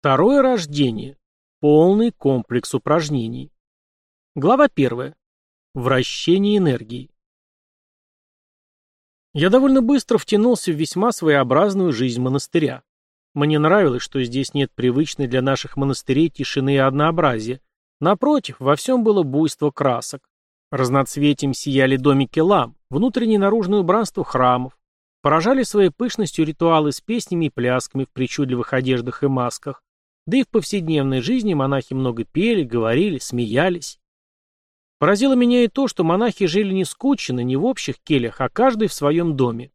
Второе рождение. Полный комплекс упражнений. Глава первая. Вращение энергии. Я довольно быстро втянулся в весьма своеобразную жизнь монастыря. Мне нравилось, что здесь нет привычной для наших монастырей тишины и однообразия. Напротив, во всем было буйство красок. Разноцветием сияли домики лам, внутреннее и наружное убранство храмов. Поражали своей пышностью ритуалы с песнями и плясками в причудливых одеждах и масках. Да и в повседневной жизни монахи много пели, говорили, смеялись. Поразило меня и то, что монахи жили не скучно, не в общих келях, а каждый в своем доме.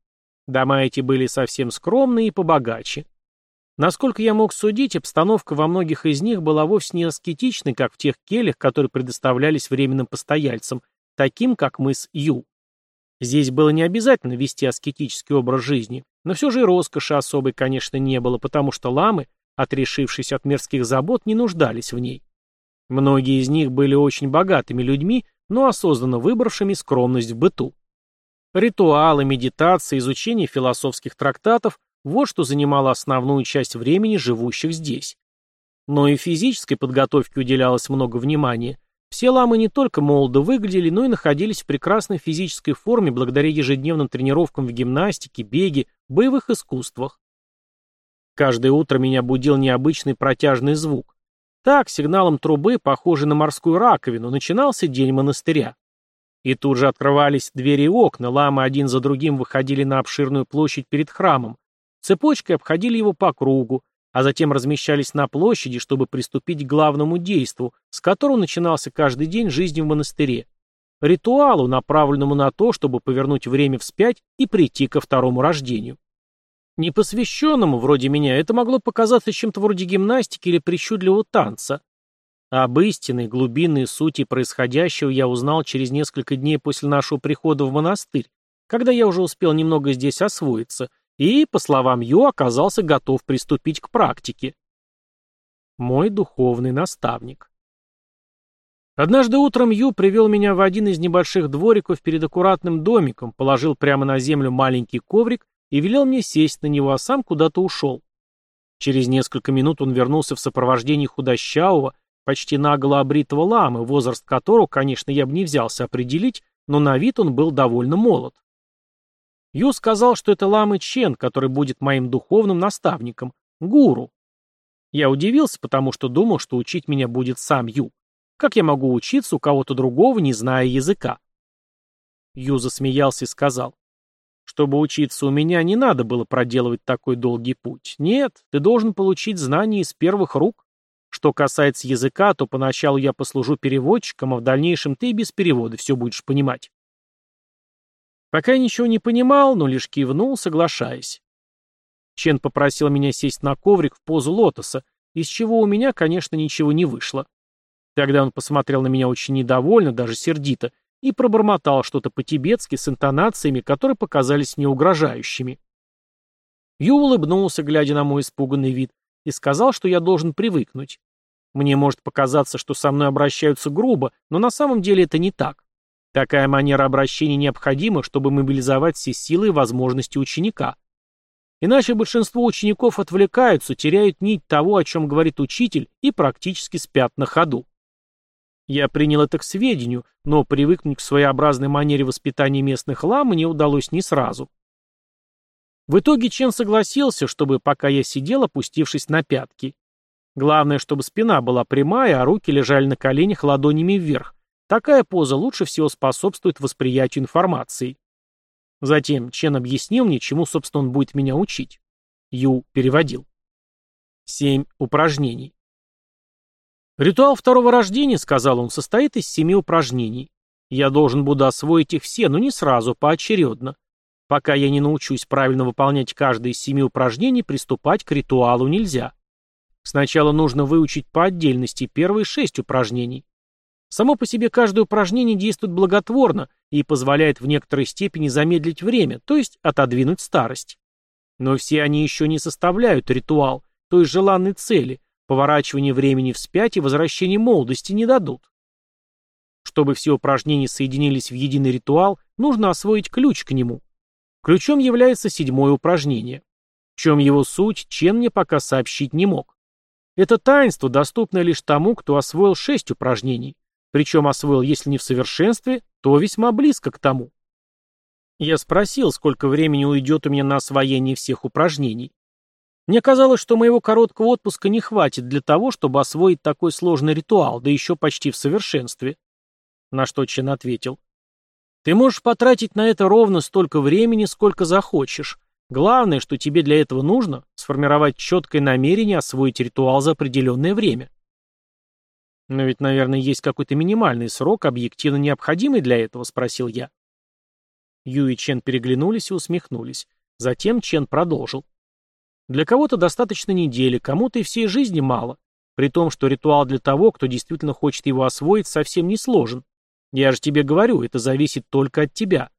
Дома эти были совсем скромные и побогаче. Насколько я мог судить, обстановка во многих из них была вовсе не аскетичной, как в тех келях, которые предоставлялись временным постояльцам, таким, как мы с Ю. Здесь было не обязательно вести аскетический образ жизни, но все же и роскоши особой, конечно, не было, потому что ламы, отрешившись от мирских забот, не нуждались в ней. Многие из них были очень богатыми людьми, но осознанно выбравшими скромность в быту. Ритуалы, медитации, изучение философских трактатов – вот что занимало основную часть времени живущих здесь. Но и физической подготовке уделялось много внимания. Все ламы не только молодо выглядели, но и находились в прекрасной физической форме благодаря ежедневным тренировкам в гимнастике, беге, боевых искусствах. Каждое утро меня будил необычный протяжный звук. Так, сигналом трубы, похожей на морскую раковину, начинался день монастыря. И тут же открывались двери и окна, ламы один за другим выходили на обширную площадь перед храмом, цепочкой обходили его по кругу, а затем размещались на площади, чтобы приступить к главному действу, с которого начинался каждый день жизни в монастыре. Ритуалу, направленному на то, чтобы повернуть время вспять и прийти ко второму рождению. Непосвященному, вроде меня, это могло показаться чем-то вроде гимнастики или причудливого танца. Об истинной, глубинной сути происходящего я узнал через несколько дней после нашего прихода в монастырь, когда я уже успел немного здесь освоиться, и, по словам Ю, оказался готов приступить к практике. Мой духовный наставник. Однажды утром Ю привел меня в один из небольших двориков перед аккуратным домиком, положил прямо на землю маленький коврик и велел мне сесть на него, а сам куда-то ушел. Через несколько минут он вернулся в сопровождении худощавого, почти наголо обритого ламы, возраст которого, конечно, я бы не взялся определить, но на вид он был довольно молод. Ю сказал, что это ламы Чен, который будет моим духовным наставником, гуру. Я удивился, потому что думал, что учить меня будет сам Ю. Как я могу учиться у кого-то другого, не зная языка? Ю засмеялся и сказал, чтобы учиться у меня, не надо было проделывать такой долгий путь. Нет, ты должен получить знания из первых рук. Что касается языка, то поначалу я послужу переводчиком, а в дальнейшем ты без перевода все будешь понимать. Пока я ничего не понимал, но лишь кивнул, соглашаясь. Чен попросил меня сесть на коврик в позу лотоса, из чего у меня, конечно, ничего не вышло. Тогда он посмотрел на меня очень недовольно, даже сердито, и пробормотал что-то по-тибетски с интонациями, которые показались мне угрожающими. Ю улыбнулся, глядя на мой испуганный вид, и сказал, что я должен привыкнуть. Мне может показаться, что со мной обращаются грубо, но на самом деле это не так. Такая манера обращения необходима, чтобы мобилизовать все силы и возможности ученика. Иначе большинство учеников отвлекаются, теряют нить того, о чем говорит учитель, и практически спят на ходу. Я принял это к сведению, но привыкнуть к своеобразной манере воспитания местных лам мне удалось не сразу. В итоге Чен согласился, чтобы, пока я сидел, опустившись на пятки. Главное, чтобы спина была прямая, а руки лежали на коленях ладонями вверх. Такая поза лучше всего способствует восприятию информации. Затем Чен объяснил мне, чему, собственно, он будет меня учить. Ю переводил. Семь упражнений. «Ритуал второго рождения, — сказал он, — состоит из семи упражнений. Я должен буду освоить их все, но не сразу, поочередно. Пока я не научусь правильно выполнять каждое из семи упражнений, приступать к ритуалу нельзя. Сначала нужно выучить по отдельности первые шесть упражнений. Само по себе каждое упражнение действует благотворно и позволяет в некоторой степени замедлить время, то есть отодвинуть старость. Но все они еще не составляют ритуал, то есть желанной цели, Поворачивание времени вспять и возвращение молодости не дадут. Чтобы все упражнения соединились в единый ритуал, нужно освоить ключ к нему. Ключом является седьмое упражнение. В чем его суть, Чен мне пока сообщить не мог. Это таинство, доступное лишь тому, кто освоил шесть упражнений. Причем освоил, если не в совершенстве, то весьма близко к тому. Я спросил, сколько времени уйдет у меня на освоение всех упражнений. Мне казалось, что моего короткого отпуска не хватит для того, чтобы освоить такой сложный ритуал, да еще почти в совершенстве. На что Чен ответил. Ты можешь потратить на это ровно столько времени, сколько захочешь. Главное, что тебе для этого нужно, сформировать четкое намерение освоить ритуал за определенное время. Но ведь, наверное, есть какой-то минимальный срок, объективно необходимый для этого, спросил я. Ю и Чен переглянулись и усмехнулись. Затем Чен продолжил. Для кого-то достаточно недели, кому-то и всей жизни мало. При том, что ритуал для того, кто действительно хочет его освоить, совсем не сложен. Я же тебе говорю, это зависит только от тебя.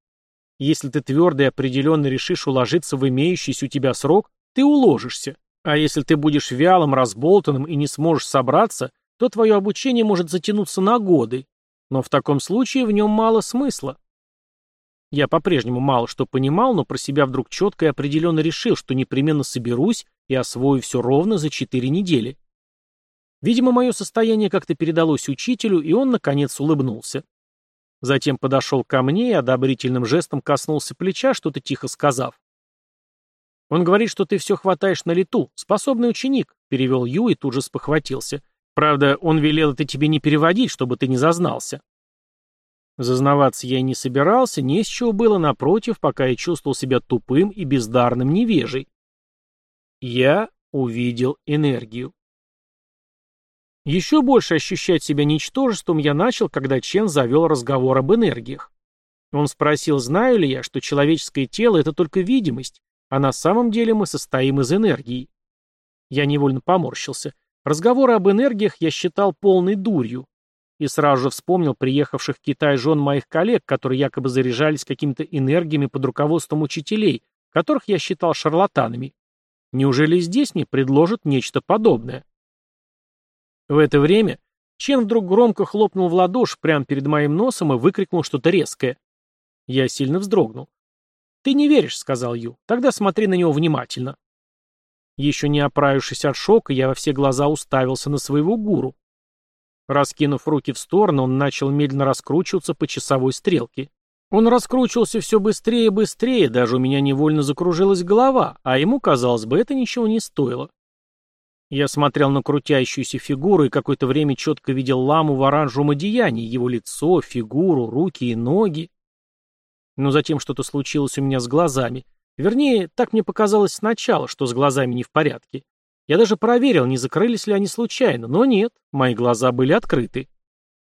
Если ты твердо и определенно решишь уложиться в имеющийся у тебя срок, ты уложишься. А если ты будешь вялым, разболтанным и не сможешь собраться, то твое обучение может затянуться на годы. Но в таком случае в нем мало смысла. Я по-прежнему мало что понимал, но про себя вдруг четко и определенно решил, что непременно соберусь и освою все ровно за четыре недели. Видимо, мое состояние как-то передалось учителю, и он, наконец, улыбнулся. Затем подошел ко мне и одобрительным жестом коснулся плеча, что-то тихо сказав. «Он говорит, что ты все хватаешь на лету. Способный ученик», — перевел Ю и тут же спохватился. «Правда, он велел это тебе не переводить, чтобы ты не зазнался». Зазнаваться я и не собирался, не с чего было, напротив, пока я чувствовал себя тупым и бездарным невежей. Я увидел энергию. Еще больше ощущать себя ничтожеством я начал, когда Чен завел разговор об энергиях. Он спросил, знаю ли я, что человеческое тело — это только видимость, а на самом деле мы состоим из энергии. Я невольно поморщился. Разговоры об энергиях я считал полной дурью и сразу же вспомнил приехавших в Китай жен моих коллег, которые якобы заряжались какими-то энергиями под руководством учителей, которых я считал шарлатанами. Неужели здесь мне предложат нечто подобное? В это время Чен вдруг громко хлопнул в ладошь прямо перед моим носом и выкрикнул что-то резкое. Я сильно вздрогнул. «Ты не веришь», — сказал Ю. «Тогда смотри на него внимательно». Еще не оправившись от шока, я во все глаза уставился на своего гуру. Раскинув руки в сторону, он начал медленно раскручиваться по часовой стрелке. Он раскручивался все быстрее и быстрее, даже у меня невольно закружилась голова, а ему, казалось бы, это ничего не стоило. Я смотрел на крутящуюся фигуру и какое-то время четко видел ламу в оранжевом одеянии, его лицо, фигуру, руки и ноги. Но затем что-то случилось у меня с глазами. Вернее, так мне показалось сначала, что с глазами не в порядке. Я даже проверил, не закрылись ли они случайно, но нет, мои глаза были открыты.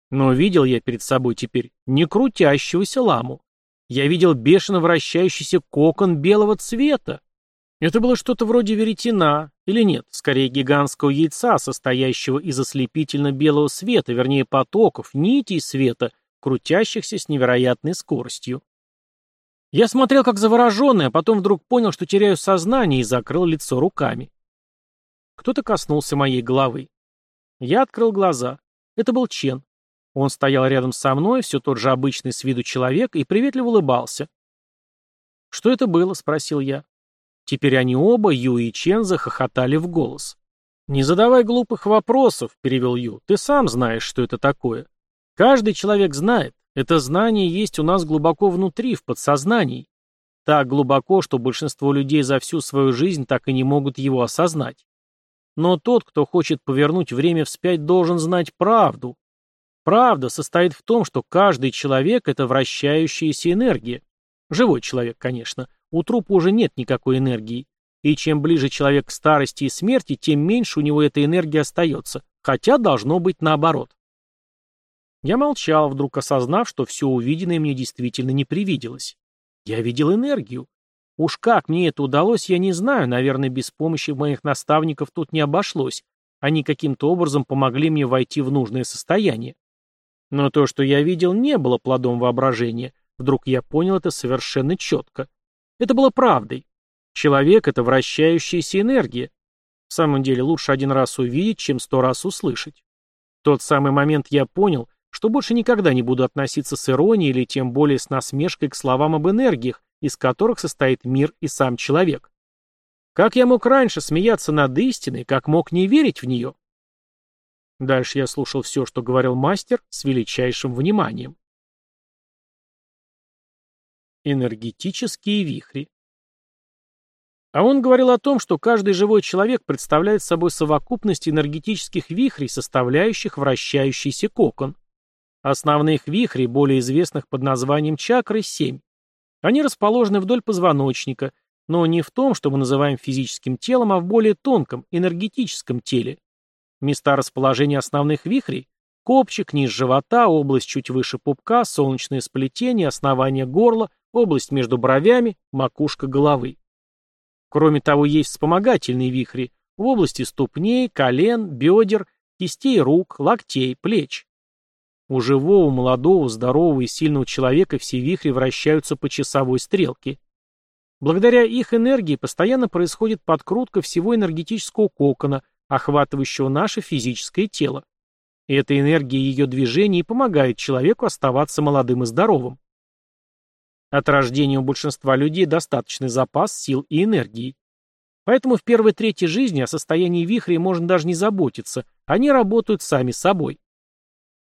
Но видел я перед собой теперь не крутящегося ламу. Я видел бешено вращающийся кокон белого цвета. Это было что-то вроде веретена, или нет, скорее гигантского яйца, состоящего из ослепительно белого света, вернее потоков, нитей света, крутящихся с невероятной скоростью. Я смотрел как завороженный, а потом вдруг понял, что теряю сознание и закрыл лицо руками. Кто-то коснулся моей головы. Я открыл глаза. Это был Чен. Он стоял рядом со мной, все тот же обычный с виду человек, и приветливо улыбался. «Что это было?» — спросил я. Теперь они оба, Ю и Чен, захохотали в голос. «Не задавай глупых вопросов», — перевел Ю. «Ты сам знаешь, что это такое. Каждый человек знает. Это знание есть у нас глубоко внутри, в подсознании. Так глубоко, что большинство людей за всю свою жизнь так и не могут его осознать. Но тот, кто хочет повернуть время вспять, должен знать правду. Правда состоит в том, что каждый человек — это вращающаяся энергия. Живой человек, конечно. У трупа уже нет никакой энергии. И чем ближе человек к старости и смерти, тем меньше у него этой энергии остается. Хотя должно быть наоборот. Я молчал, вдруг осознав, что все увиденное мне действительно не привиделось. Я видел энергию. Уж как мне это удалось, я не знаю, наверное, без помощи моих наставников тут не обошлось. Они каким-то образом помогли мне войти в нужное состояние. Но то, что я видел, не было плодом воображения. Вдруг я понял это совершенно четко. Это было правдой. Человек — это вращающаяся энергия. В самом деле лучше один раз увидеть, чем сто раз услышать. В тот самый момент я понял, что больше никогда не буду относиться с иронией или тем более с насмешкой к словам об энергиях, из которых состоит мир и сам человек. Как я мог раньше смеяться над истиной, как мог не верить в нее? Дальше я слушал все, что говорил мастер, с величайшим вниманием. Энергетические вихри. А он говорил о том, что каждый живой человек представляет собой совокупность энергетических вихрей, составляющих вращающийся кокон. Основных вихрей, более известных под названием чакры, семь. Они расположены вдоль позвоночника, но не в том, что мы называем физическим телом, а в более тонком, энергетическом теле. Места расположения основных вихрей – копчик, низ живота, область чуть выше пупка, солнечное сплетение, основание горла, область между бровями, макушка головы. Кроме того, есть вспомогательные вихри в области ступней, колен, бедер, кистей рук, локтей, плеч. У живого, молодого, здорового и сильного человека все вихри вращаются по часовой стрелке. Благодаря их энергии постоянно происходит подкрутка всего энергетического кокона, охватывающего наше физическое тело. И эта энергия ее движений помогает человеку оставаться молодым и здоровым. От рождения у большинства людей достаточный запас сил и энергии. Поэтому в первой трети жизни о состоянии вихрей можно даже не заботиться, они работают сами собой.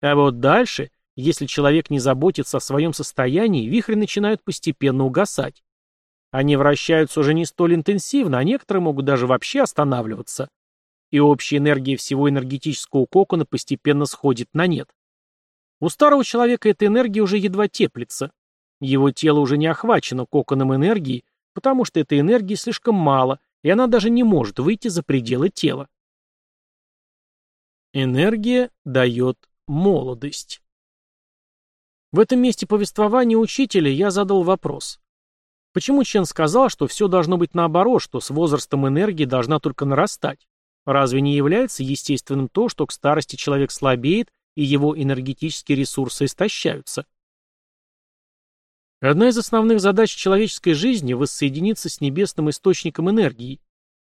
А вот дальше, если человек не заботится о своем состоянии, вихри начинают постепенно угасать. Они вращаются уже не столь интенсивно, а некоторые могут даже вообще останавливаться и общая энергия всего энергетического кокона постепенно сходит на нет. У старого человека эта энергия уже едва теплится. Его тело уже не охвачено коконом энергии, потому что этой энергии слишком мало, и она даже не может выйти за пределы тела. Энергия дает молодость. В этом месте повествования учителя я задал вопрос. Почему Чен сказал, что все должно быть наоборот, что с возрастом энергии должна только нарастать? Разве не является естественным то, что к старости человек слабеет и его энергетические ресурсы истощаются? Одна из основных задач человеческой жизни – воссоединиться с небесным источником энергии.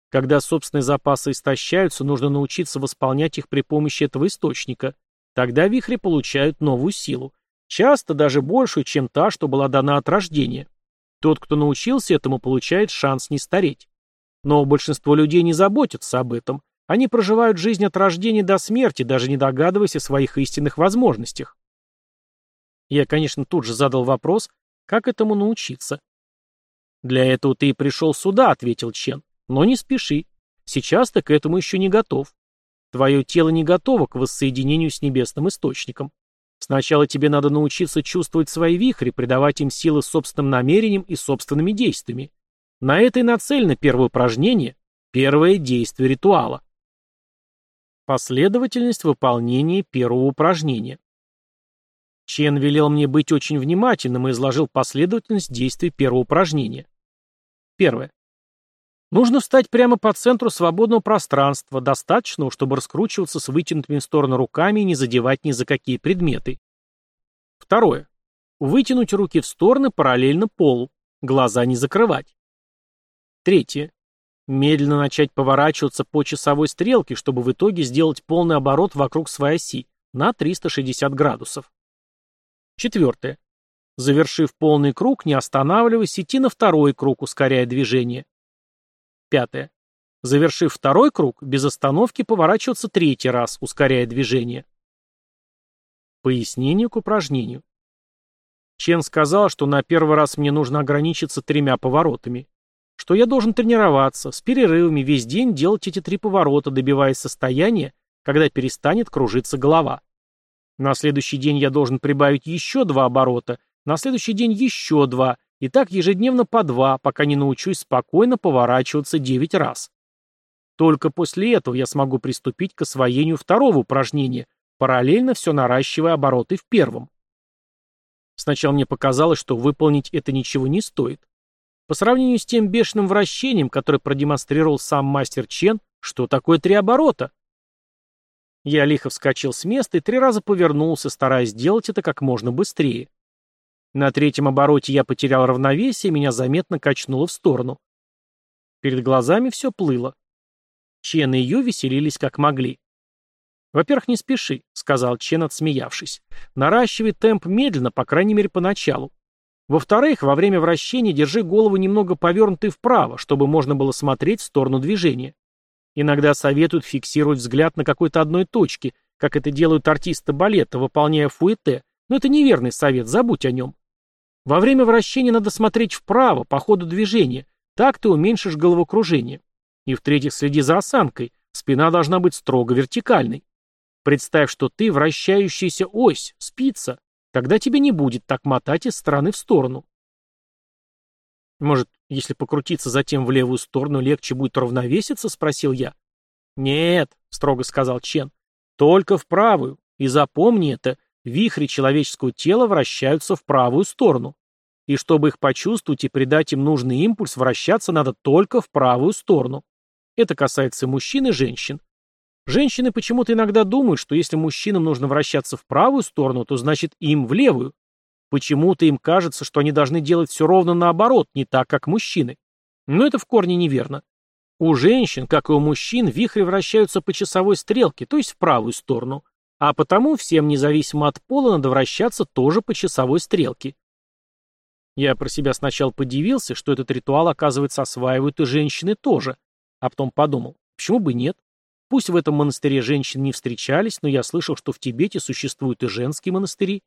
Когда собственные запасы истощаются, нужно научиться восполнять их при помощи этого источника. Тогда вихри получают новую силу. Часто даже большую, чем та, что была дана от рождения. Тот, кто научился этому, получает шанс не стареть. Но большинство людей не заботятся об этом. Они проживают жизнь от рождения до смерти, даже не догадываясь о своих истинных возможностях. Я, конечно, тут же задал вопрос, как этому научиться. «Для этого ты и пришел сюда», — ответил Чен. «Но не спеши. Сейчас ты к этому еще не готов. Твое тело не готово к воссоединению с небесным источником. Сначала тебе надо научиться чувствовать свои вихри, придавать им силы собственным намерениям и собственными действиями. На это и нацелено первое упражнение, первое действие ритуала. Последовательность выполнения первого упражнения. Чен велел мне быть очень внимательным и изложил последовательность действий первого упражнения. Первое. Нужно встать прямо по центру свободного пространства, достаточного, чтобы раскручиваться с вытянутыми в сторону руками и не задевать ни за какие предметы. Второе. Вытянуть руки в стороны параллельно полу, глаза не закрывать. Третье. Медленно начать поворачиваться по часовой стрелке, чтобы в итоге сделать полный оборот вокруг своей оси на 360 градусов. Четвертое. Завершив полный круг, не останавливаясь, идти на второй круг, ускоряя движение. Пятое. Завершив второй круг, без остановки поворачиваться третий раз, ускоряя движение. Пояснение к упражнению. Чен сказал, что на первый раз мне нужно ограничиться тремя поворотами что я должен тренироваться, с перерывами весь день делать эти три поворота, добиваясь состояния, когда перестанет кружиться голова. На следующий день я должен прибавить еще два оборота, на следующий день еще два, и так ежедневно по два, пока не научусь спокойно поворачиваться девять раз. Только после этого я смогу приступить к освоению второго упражнения, параллельно все наращивая обороты в первом. Сначала мне показалось, что выполнить это ничего не стоит. По сравнению с тем бешеным вращением, которое продемонстрировал сам мастер Чен, что такое три оборота? Я лихо вскочил с места и три раза повернулся, стараясь сделать это как можно быстрее. На третьем обороте я потерял равновесие, меня заметно качнуло в сторону. Перед глазами все плыло. Чен и Ю веселились как могли. «Во-первых, не спеши», — сказал Чен, отсмеявшись. «Наращивай темп медленно, по крайней мере, поначалу. Во-вторых, во время вращения держи голову немного повернутой вправо, чтобы можно было смотреть в сторону движения. Иногда советуют фиксировать взгляд на какой-то одной точке, как это делают артисты балета, выполняя фуэте, но это неверный совет, забудь о нем. Во время вращения надо смотреть вправо, по ходу движения, так ты уменьшишь головокружение. И в-третьих, следи за осанкой, спина должна быть строго вертикальной. Представь, что ты вращающаяся ось, спица, тогда тебе не будет так мотать из стороны в сторону. Может, если покрутиться затем в левую сторону, легче будет равновеситься, спросил я. Нет, строго сказал Чен, только в правую. И запомни это, вихри человеческого тела вращаются в правую сторону. И чтобы их почувствовать и придать им нужный импульс, вращаться надо только в правую сторону. Это касается мужчин и женщин. Женщины почему-то иногда думают, что если мужчинам нужно вращаться в правую сторону, то значит им в левую. Почему-то им кажется, что они должны делать все ровно наоборот, не так, как мужчины. Но это в корне неверно. У женщин, как и у мужчин, вихри вращаются по часовой стрелке, то есть в правую сторону. А потому всем, независимо от пола, надо вращаться тоже по часовой стрелке. Я про себя сначала подивился, что этот ритуал, оказывается, осваивают и женщины тоже. А потом подумал, почему бы нет? Пусть в этом монастыре женщин не встречались, но я слышал, что в Тибете существуют и женские монастыри.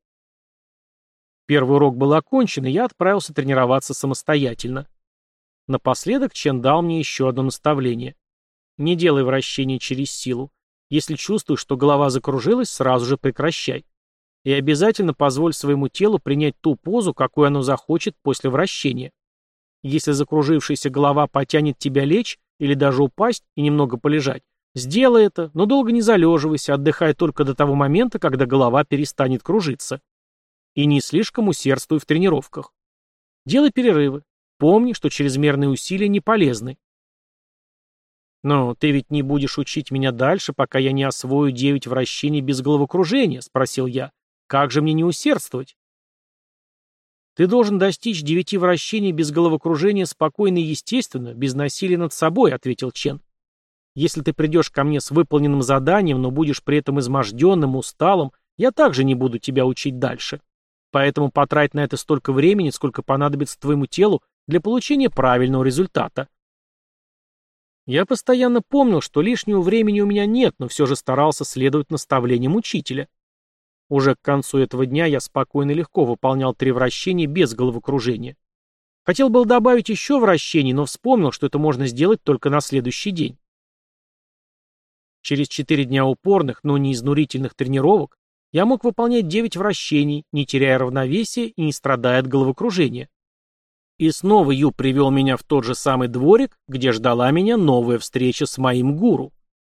Первый урок был окончен, и я отправился тренироваться самостоятельно. Напоследок Чен дал мне еще одно наставление. Не делай вращения через силу. Если чувствуешь, что голова закружилась, сразу же прекращай. И обязательно позволь своему телу принять ту позу, какую оно захочет после вращения. Если закружившаяся голова потянет тебя лечь или даже упасть и немного полежать, Сделай это, но долго не залеживайся, отдыхай только до того момента, когда голова перестанет кружиться. И не слишком усердствуй в тренировках. Делай перерывы. Помни, что чрезмерные усилия не полезны. «Но ты ведь не будешь учить меня дальше, пока я не освою девять вращений без головокружения?» — спросил я. «Как же мне не усердствовать?» «Ты должен достичь девяти вращений без головокружения спокойно и естественно, без насилия над собой», — ответил Чен. Если ты придешь ко мне с выполненным заданием, но будешь при этом изможденным, усталым, я также не буду тебя учить дальше. Поэтому потрать на это столько времени, сколько понадобится твоему телу для получения правильного результата. Я постоянно помнил, что лишнего времени у меня нет, но все же старался следовать наставлениям учителя. Уже к концу этого дня я спокойно и легко выполнял три вращения без головокружения. Хотел был добавить еще вращений, но вспомнил, что это можно сделать только на следующий день. Через четыре дня упорных, но не изнурительных тренировок я мог выполнять девять вращений, не теряя равновесия и не страдая от головокружения. И снова Ю привел меня в тот же самый дворик, где ждала меня новая встреча с моим гуру.